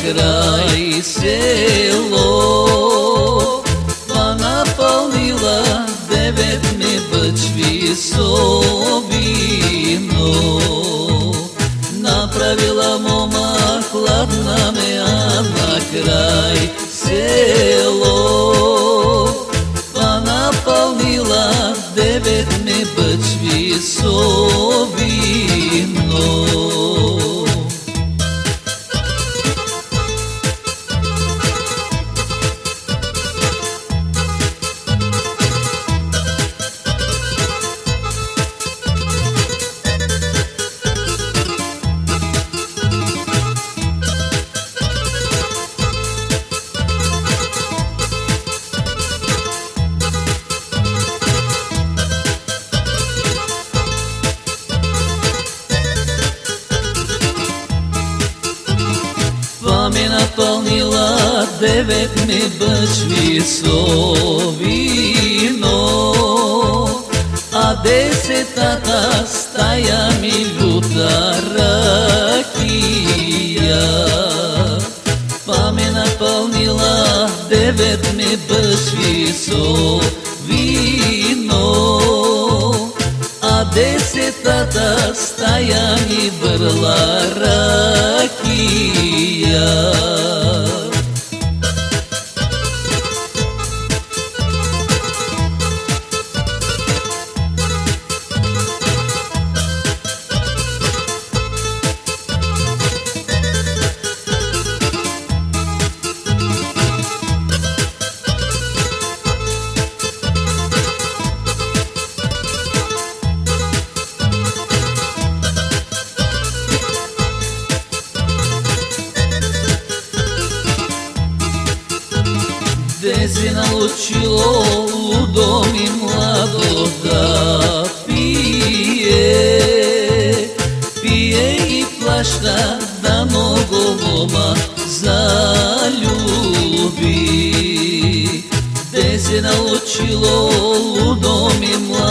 крај село Па наполнила девет ми бъчви со вино Направила мома хладна ме, а на крај село Па наполнила девет ми бъчви со вино напълнила наполнила девет ми бъчви со вино, а десетата стая ми люта ракия. Па ми наполнила девет ми бъчви со вино, десетата стая ми се научило лудо ми младо да пие. Пие и плашта да много мома залюби. Де се научило лудо ми младо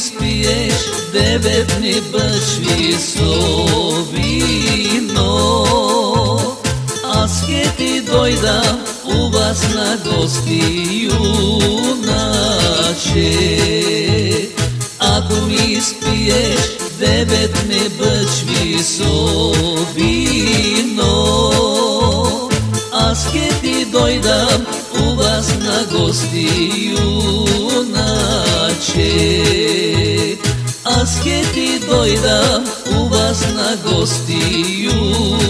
Ако ми испиеш деветни бъчви со вино, аз ке ти дојдам у вас на гости, юначе. Ако ми испиеш деветни бъчви со вино, аз ке ти дојдам у вас на гости, asketi dojda u vas na gostiju.